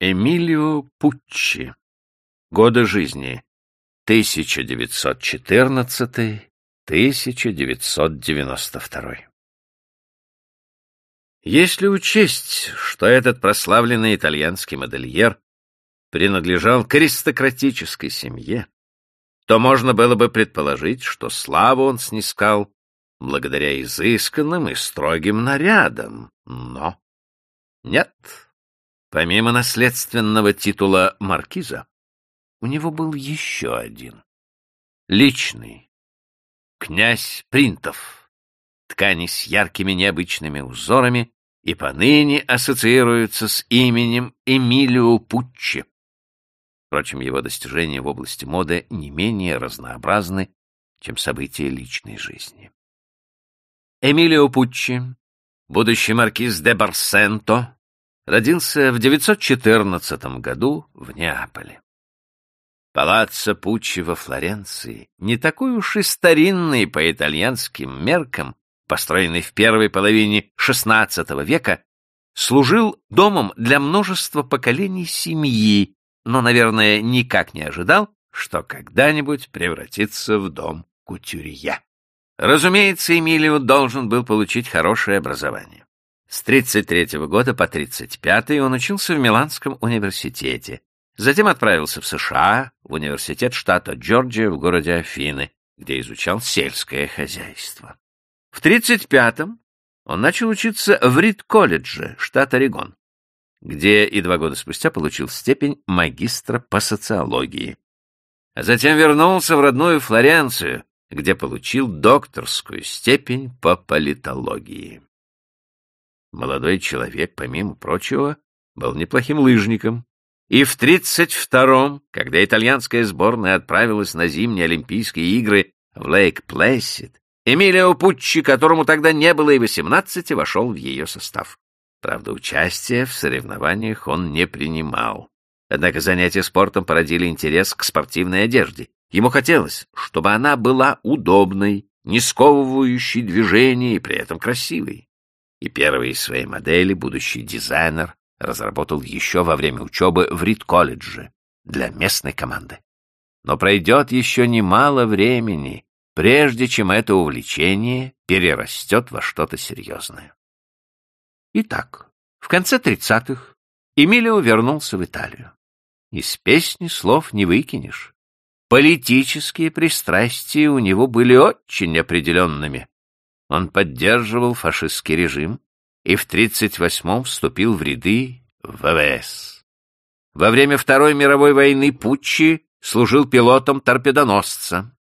Эмилио Пуччи. Годы жизни 1914-1992. Если учесть, что этот прославленный итальянский модельер принадлежал к аристократической семье, то можно было бы предположить, что славу он снискал благодаря изысканным и строгим нарядам, но нет. Помимо наследственного титула маркиза, у него был еще один. Личный. Князь Принтов. Ткани с яркими необычными узорами и поныне ассоциируются с именем Эмилио Пуччи. Впрочем, его достижения в области моды не менее разнообразны, чем события личной жизни. Эмилио Пуччи, будущий маркиз де Барсенто, родился в 914 году в Неаполе. Палаццо Пуччи во Флоренции, не такой уж и старинный по итальянским меркам, построенный в первой половине XVI века, служил домом для множества поколений семьи, но, наверное, никак не ожидал, что когда-нибудь превратится в дом кутюрье. Разумеется, Эмилио должен был получить хорошее образование. С 33 года по 35 он учился в Миланском университете, затем отправился в США, в университет штата Джорджия в городе Афины, где изучал сельское хозяйство. В 35-м он начал учиться в Рид-колледже, штат Орегон, где и два года спустя получил степень магистра по социологии. А затем вернулся в родную Флоренцию, где получил докторскую степень по политологии. Молодой человек, помимо прочего, был неплохим лыжником, и в 32-м, когда итальянская сборная отправилась на зимние Олимпийские игры в Лейк-Плэссид, Эмилио Пуччи, которому тогда не было и 18, вошел в ее состав. Правда, участия в соревнованиях он не принимал. Однако занятия спортом породили интерес к спортивной одежде, Ему хотелось, чтобы она была удобной, не сковывающей движение и при этом красивой. И первые свои модели будущий дизайнер разработал еще во время учебы в Рид-колледже для местной команды. Но пройдет еще немало времени, прежде чем это увлечение перерастет во что-то серьезное. Итак, в конце тридцатых Эмилио вернулся в Италию. Из песни слов не выкинешь. Политические пристрастия у него были очень определенными. Он поддерживал фашистский режим и в 1938-м вступил в ряды ВВС. Во время Второй мировой войны Путчи служил пилотом торпедоносца.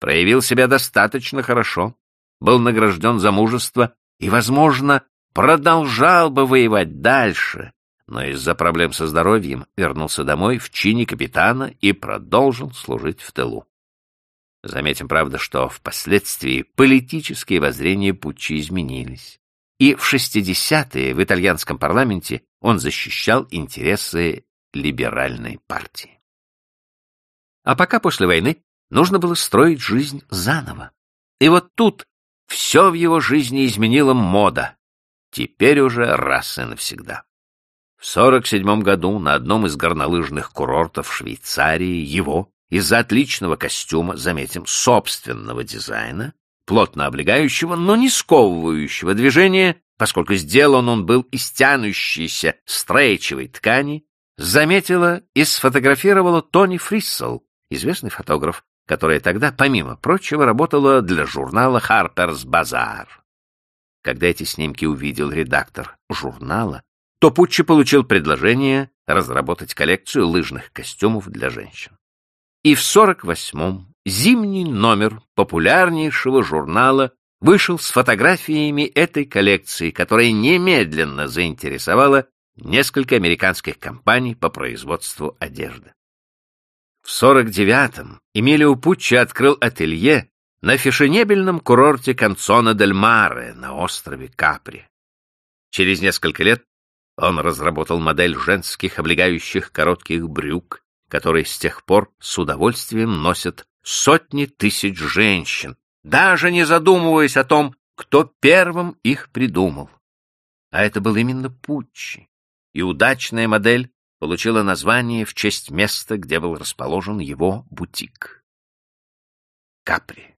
Проявил себя достаточно хорошо, был награжден за мужество и, возможно, продолжал бы воевать дальше, но из-за проблем со здоровьем вернулся домой в чине капитана и продолжил служить в тылу. Заметим, правда, что впоследствии политические воззрения Пуччи изменились, и в 60-е в итальянском парламенте он защищал интересы либеральной партии. А пока после войны нужно было строить жизнь заново. И вот тут все в его жизни изменила мода, теперь уже раз и навсегда. В 47 году на одном из горнолыжных курортов Швейцарии его, из-за отличного костюма, заметим, собственного дизайна, плотно облегающего, но не сковывающего движения, поскольку сделан он был из тянущейся стрейчевой ткани, заметила и сфотографировала Тони Фриссел, известный фотограф, которая тогда, помимо прочего, работала для журнала Harper's Bazaar. Когда эти снимки увидел редактор журнала, то Пуччи получил предложение разработать коллекцию лыжных костюмов для женщин. И в 48-м зимний номер популярнейшего журнала вышел с фотографиями этой коллекции, которая немедленно заинтересовала несколько американских компаний по производству одежды. В 49-м Эмилио Пуччи открыл ателье на фешенебельном курорте Канцона-дель-Маре на острове Капри. Через несколько лет он разработал модель женских облегающих коротких брюк, которые с тех пор с удовольствием носят сотни тысяч женщин, даже не задумываясь о том, кто первым их придумал. А это был именно Пуччи, и удачная модель получила название в честь места, где был расположен его бутик. Капри.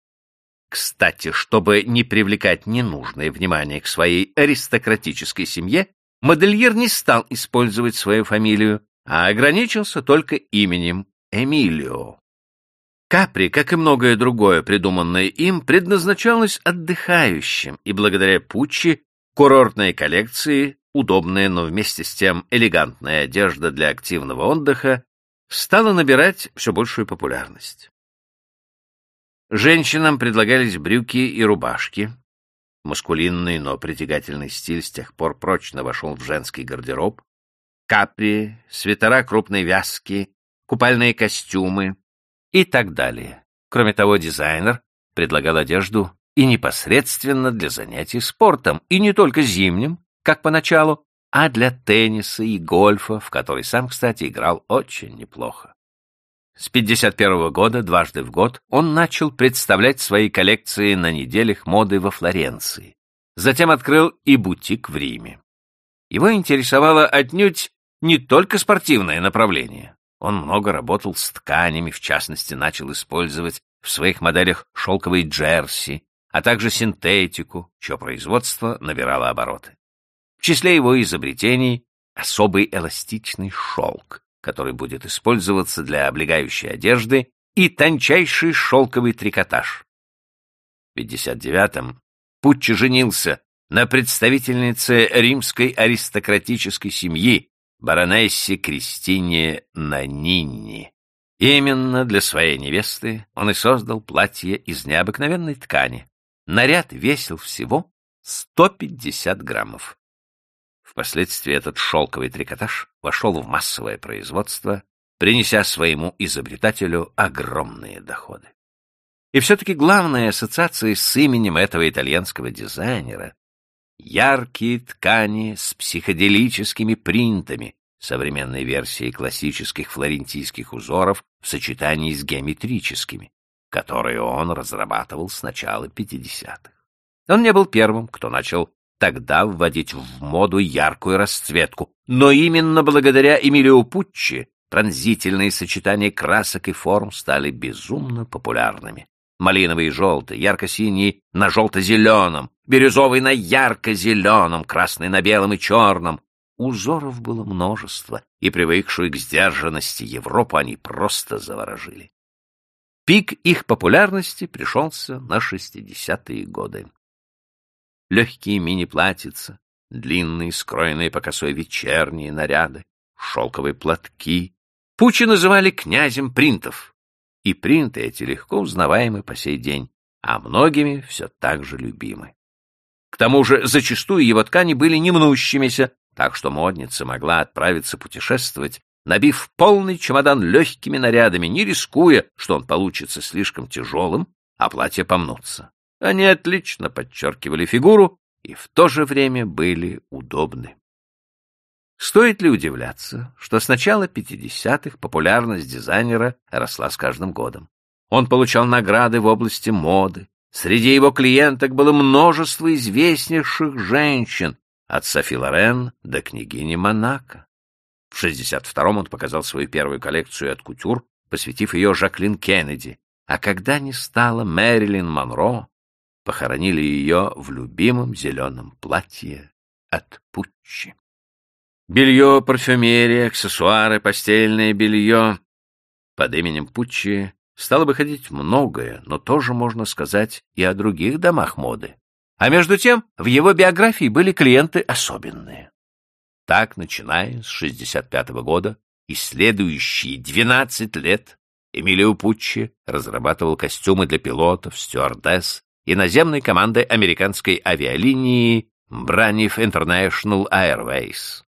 Кстати, чтобы не привлекать ненужное внимание к своей аристократической семье, модельер не стал использовать свою фамилию, а ограничился только именем Эмилио. Капри, как и многое другое, придуманное им, предназначалось отдыхающим, и благодаря Пуччи курортные коллекции, удобная, но вместе с тем элегантная одежда для активного отдыха, стала набирать все большую популярность. Женщинам предлагались брюки и рубашки. Маскулинный, но притягательный стиль с тех пор прочно вошел в женский гардероб. Капри, свитера крупной вязки, купальные костюмы, и так далее. Кроме того, дизайнер предлагал одежду и непосредственно для занятий спортом, и не только зимним, как поначалу, а для тенниса и гольфа, в который сам, кстати, играл очень неплохо. С 51 года дважды в год он начал представлять свои коллекции на неделях моды во Флоренции. Затем открыл и бутик в Риме. Его интересовало отнюдь не только спортивное направление. Он много работал с тканями, в частности, начал использовать в своих моделях шелковые джерси, а также синтетику, чье производство набирало обороты. В числе его изобретений особый эластичный шелк, который будет использоваться для облегающей одежды, и тончайший шелковый трикотаж. В 59-м Путчи женился на представительнице римской аристократической семьи, баронессе Кристине Нанинни. Именно для своей невесты он и создал платье из необыкновенной ткани. Наряд весил всего 150 граммов. Впоследствии этот шелковый трикотаж вошел в массовое производство, принеся своему изобретателю огромные доходы. И все-таки главная ассоциация с именем этого итальянского дизайнера Яркие ткани с психоделическими принтами, современной версией классических флорентийских узоров в сочетании с геометрическими, которые он разрабатывал с начала 50-х. Он не был первым, кто начал тогда вводить в моду яркую расцветку, но именно благодаря Эмилио Пуччи пронзительные сочетания красок и форм стали безумно популярными малиновый и желтый, ярко-синий на желто-зеленом, бирюзовый на ярко-зеленом, красный на белом и черном. Узоров было множество, и привыкшую к сдержанности Европу они просто заворожили. Пик их популярности пришелся на шестидесятые годы. Легкие мини-платьица, длинные, скроенные по косой вечерние наряды, шелковые платки. Пучи называли князем принтов, и принты эти легко узнаваемы по сей день, а многими все так же любимы. К тому же зачастую его ткани были немнущимися, так что модница могла отправиться путешествовать, набив полный чемодан легкими нарядами, не рискуя, что он получится слишком тяжелым, а платье помнутся. Они отлично подчеркивали фигуру и в то же время были удобны. Стоит ли удивляться, что с начала 50-х популярность дизайнера росла с каждым годом? Он получал награды в области моды. Среди его клиенток было множество известнейших женщин, от Софи Лорен до княгини Монако. В 62-м он показал свою первую коллекцию от кутюр, посвятив ее Жаклин Кеннеди, а когда не стало Мэрилин Монро, похоронили ее в любимом зеленом платье от Пуччи. Белье, парфюмерия, аксессуары, постельное белье. Под именем Пуччи стало бы ходить многое, но тоже можно сказать и о других домах моды. А между тем в его биографии были клиенты особенные. Так, начиная с 65 -го года и следующие 12 лет, Эмилио Пуччи разрабатывал костюмы для пилотов, стюардесс и наземной команды американской авиалинии Braniff International Airways.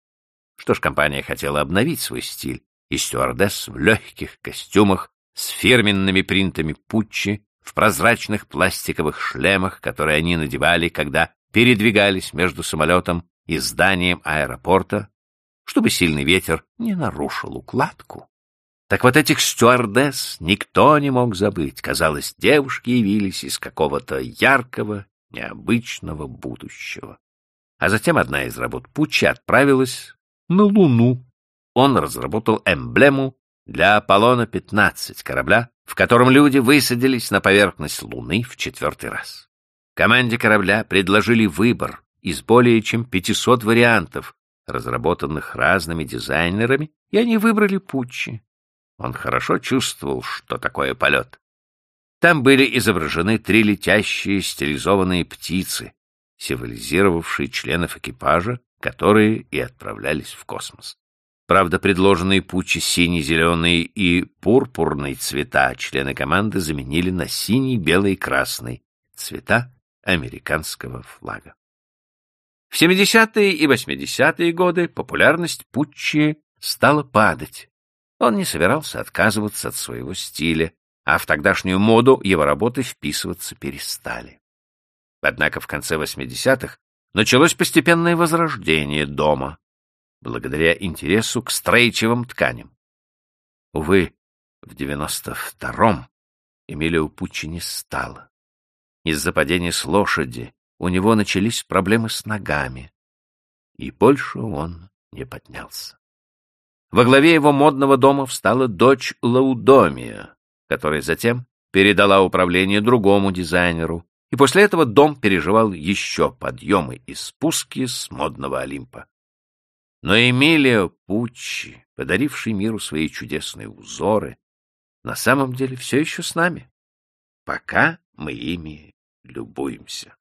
Что ж, компания хотела обновить свой стиль, и стюардесс в легких костюмах с фирменными принтами Пуччи, в прозрачных пластиковых шлемах, которые они надевали, когда передвигались между самолетом и зданием аэропорта, чтобы сильный ветер не нарушил укладку. Так вот этих стюардесс никто не мог забыть. Казалось, девушки явились из какого-то яркого, необычного будущего. А затем одна из работ Пуччи отправилась на Луну. он разработал эмблему для Аполлона-15, корабля, в котором люди высадились на поверхность Луны в четвертый раз. Команде корабля предложили выбор из более чем 500 вариантов, разработанных разными дизайнерами, и они выбрали Пуччи. Он хорошо чувствовал, что такое полет. Там были изображены три летящие стилизованные птицы, символизировавшие членов экипажа, которые и отправлялись в космос. Правда, предложенные Пуччи синий-зеленый и пурпурный цвета члены команды заменили на синий, белый и красный цвета американского флага. В 70-е и 80-е годы популярность Пуччи стала падать. Он не собирался отказываться от своего стиля, а в тогдашнюю моду его работы вписываться перестали. Однако в конце 80-х началось постепенное возрождение дома, благодаря интересу к стрейчевым тканям. Увы, в 92-м Эмилио Пуччи не стало. Из-за падения с лошади у него начались проблемы с ногами, и больше он не поднялся. Во главе его модного дома встала дочь Лаудомия, которая затем передала управление другому дизайнеру, и после этого дом переживал еще подъемы и спуски с модного Олимпа. Но Эмилио Пуччи, подаривший миру свои чудесные узоры, на самом деле все еще с нами. Пока мы ими любуемся.